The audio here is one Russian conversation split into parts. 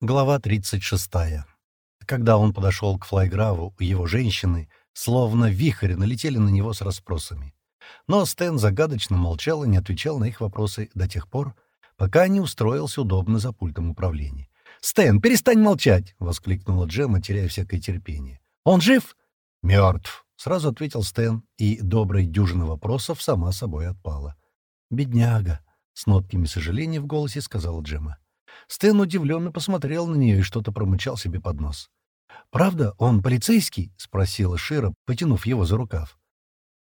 Глава 36. Когда он подошел к флайграву, его женщины, словно вихрь, налетели на него с расспросами. Но Стэн загадочно молчал и не отвечал на их вопросы до тех пор, пока не устроился удобно за пультом управления. «Стэн, перестань молчать!» — воскликнула Джема, теряя всякое терпение. «Он жив?» «Мертв!» — сразу ответил Стэн, и добрая дюжина вопросов сама собой отпала. «Бедняга!» — с нотками сожаления в голосе сказала Джема. Стэн удивленно посмотрел на нее и что-то промычал себе под нос. «Правда, он полицейский?» — спросила Шира, потянув его за рукав.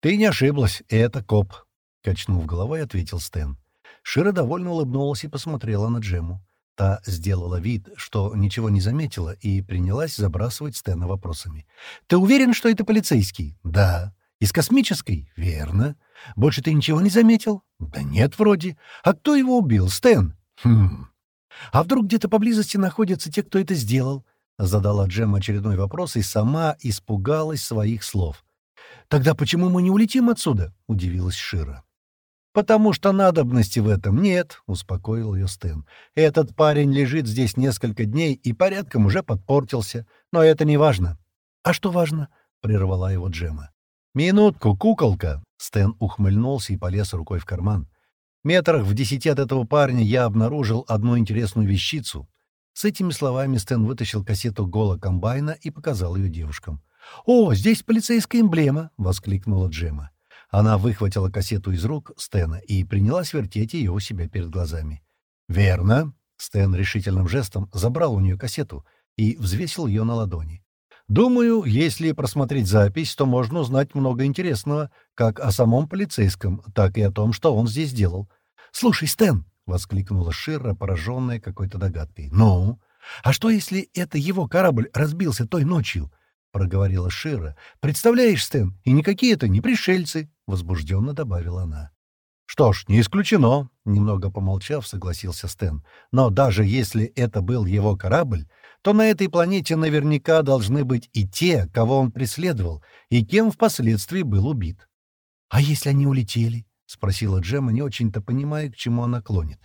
«Ты не ошиблась, это коп», — качнув головой, ответил Стэн. Шира довольно улыбнулась и посмотрела на Джему. Та сделала вид, что ничего не заметила, и принялась забрасывать Стэна вопросами. «Ты уверен, что это полицейский?» «Да». «Из космической?» «Верно». «Больше ты ничего не заметил?» «Да нет, вроде». «А кто его убил, Стэн?» «Хм...» «А вдруг где-то поблизости находятся те, кто это сделал?» Задала Джем очередной вопрос и сама испугалась своих слов. «Тогда почему мы не улетим отсюда?» — удивилась Шира. «Потому что надобности в этом нет», — успокоил ее Стэн. «Этот парень лежит здесь несколько дней и порядком уже подпортился. Но это не важно». «А что важно?» — прервала его Джема. «Минутку, куколка!» Стэн ухмыльнулся и полез рукой в карман. Метрах в десяти от этого парня я обнаружил одну интересную вещицу. С этими словами Стэн вытащил кассету Гола комбайна и показал ее девушкам. «О, здесь полицейская эмблема!» — воскликнула Джема. Она выхватила кассету из рук Стэна и принялась вертеть ее у себя перед глазами. «Верно!» — Стэн решительным жестом забрал у нее кассету и взвесил ее на ладони. «Думаю, если просмотреть запись, то можно узнать много интересного, как о самом полицейском, так и о том, что он здесь делал. «Слушай, Стэн!» — воскликнула Ширра, пораженная какой-то догадкой. «Ну? А что, если это его корабль разбился той ночью?» — проговорила Шира. «Представляешь, Стэн, и никакие это не пришельцы!» — возбужденно добавила она. «Что ж, не исключено», — немного помолчав, согласился Стэн. «Но даже если это был его корабль, то на этой планете наверняка должны быть и те, кого он преследовал, и кем впоследствии был убит». «А если они улетели?» — спросила Джема, не очень-то понимая, к чему она клонит.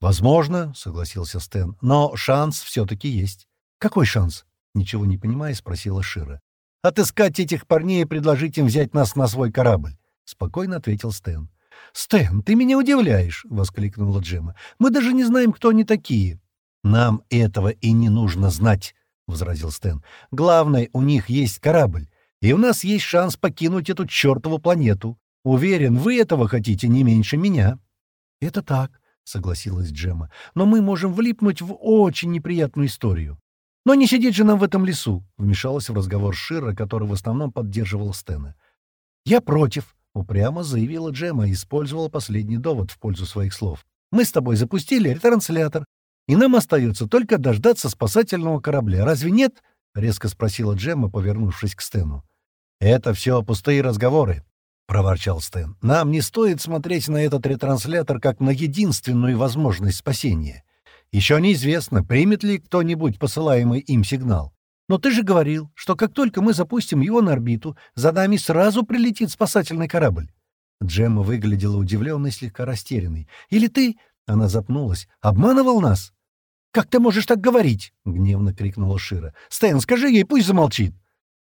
«Возможно», — согласился Стэн, — «но шанс все-таки есть». «Какой шанс?» — ничего не понимая, спросила Шира. «Отыскать этих парней и предложить им взять нас на свой корабль», — спокойно ответил Стэн. «Стэн, ты меня удивляешь!» — воскликнула Джема. «Мы даже не знаем, кто они такие». «Нам этого и не нужно знать», — возразил Стэн. «Главное, у них есть корабль, и у нас есть шанс покинуть эту чертову планету. Уверен, вы этого хотите не меньше меня». «Это так», — согласилась Джема. «Но мы можем влипнуть в очень неприятную историю». «Но не сидеть же нам в этом лесу», — вмешалась в разговор Шира, который в основном поддерживал Стэна. «Я против», — упрямо заявила Джема и использовала последний довод в пользу своих слов. «Мы с тобой запустили ретранслятор, и нам остается только дождаться спасательного корабля. Разве нет?» — резко спросила Джемма, повернувшись к Стэну. «Это все пустые разговоры», — проворчал Стэн. «Нам не стоит смотреть на этот ретранслятор как на единственную возможность спасения. Еще неизвестно, примет ли кто-нибудь посылаемый им сигнал. Но ты же говорил, что как только мы запустим его на орбиту, за нами сразу прилетит спасательный корабль». Джемма выглядела удивленной, слегка растерянной. «Или ты...» — она запнулась. «Обманывал нас?» «Как ты можешь так говорить?» — гневно крикнула Шира. «Стэн, скажи ей, пусть замолчит».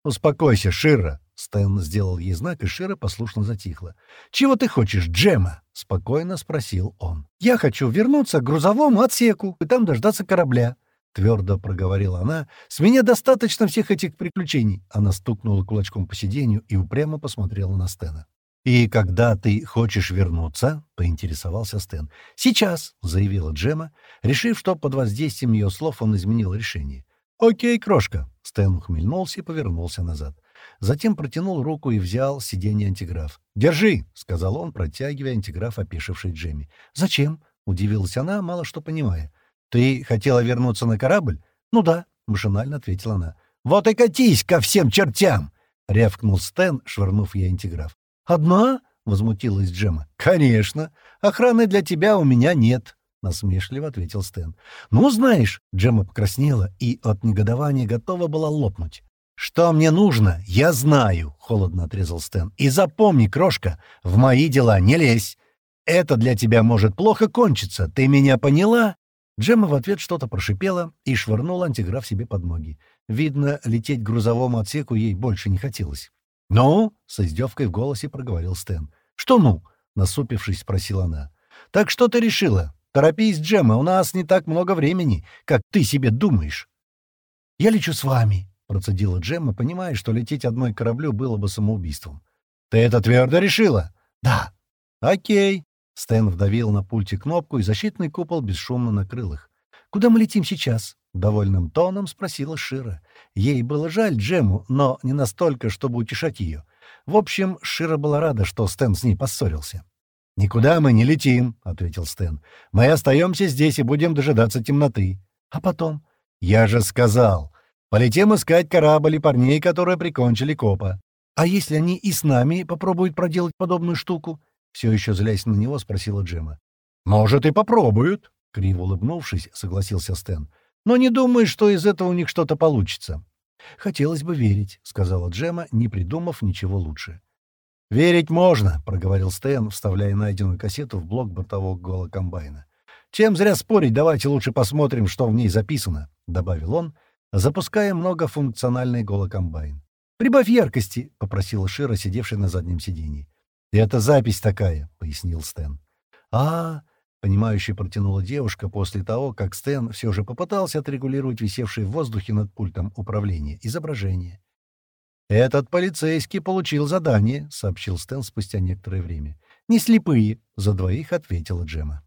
«Успокойся, Шира», Стэн сделал ей знак, и Шира послушно затихла. «Чего ты хочешь, Джема?» — спокойно спросил он. «Я хочу вернуться к грузовому отсеку и там дождаться корабля», — твердо проговорила она. «С меня достаточно всех этих приключений». Она стукнула кулачком по сиденью и упрямо посмотрела на Стэна. «И когда ты хочешь вернуться?» — поинтересовался Стэн. «Сейчас», — заявила Джема, решив, что под воздействием ее слов он изменил решение. «Окей, крошка». Стэн ухмыльнулся и повернулся назад. Затем протянул руку и взял сиденье антиграф. «Держи!» — сказал он, протягивая антиграф опешившей Джемми. «Зачем?» — удивилась она, мало что понимая. «Ты хотела вернуться на корабль?» «Ну да», — машинально ответила она. «Вот и катись ко всем чертям!» — рявкнул Стэн, швырнув ей антиграф. «Одна?» — возмутилась Джема. «Конечно. Охраны для тебя у меня нет», — насмешливо ответил Стэн. «Ну, знаешь...» — Джема покраснела и от негодования готова была лопнуть. «Что мне нужно, я знаю», — холодно отрезал Стэн. «И запомни, крошка, в мои дела не лезь. Это для тебя может плохо кончиться, ты меня поняла?» Джемма в ответ что-то прошипела и швырнула антиграф себе под ноги. Видно, лететь к грузовому отсеку ей больше не хотелось. «Ну?» — с издевкой в голосе проговорил Стэн. «Что «ну?» — насупившись, спросила она. «Так что ты решила? Торопись, Джемма, у нас не так много времени, как ты себе думаешь». «Я лечу с вами», — процедила Джемма, понимая, что лететь одной кораблю было бы самоубийством. «Ты это твердо решила?» «Да». «Окей». Стэн вдавил на пульте кнопку, и защитный купол бесшумно накрыл их. «Куда мы летим сейчас?» — довольным тоном спросила Шира. Ей было жаль Джему, но не настолько, чтобы утешать ее. В общем, Шира была рада, что Стэн с ней поссорился. «Никуда мы не летим», — ответил Стэн. «Мы остаемся здесь и будем дожидаться темноты. А потом?» «Я же сказал. Полетим искать корабль и парней, которые прикончили копа. А если они и с нами попробуют проделать подобную штуку?» Все еще злясь на него, спросила Джема. «Может, и попробуют», — криво улыбнувшись, согласился Стэн. «Но не думаю, что из этого у них что-то получится». «Хотелось бы верить», — сказала Джема, не придумав ничего лучше. «Верить можно», — проговорил Стэн, вставляя найденную кассету в блок бортового голокомбайна. «Чем зря спорить, давайте лучше посмотрим, что в ней записано», — добавил он, запуская многофункциональный голокомбайн. «Прибавь яркости», — попросила Шира, сидевшая на заднем сиденье. «Это запись такая», — пояснил Стэн. а, -а, понимающе протянула девушка после того, как Стэн все же попытался отрегулировать висевшее в воздухе над пультом управления изображение. «Этот полицейский получил задание», — сообщил Стэн спустя некоторое время. «Не слепые», — за двоих ответила Джема.